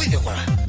非得回来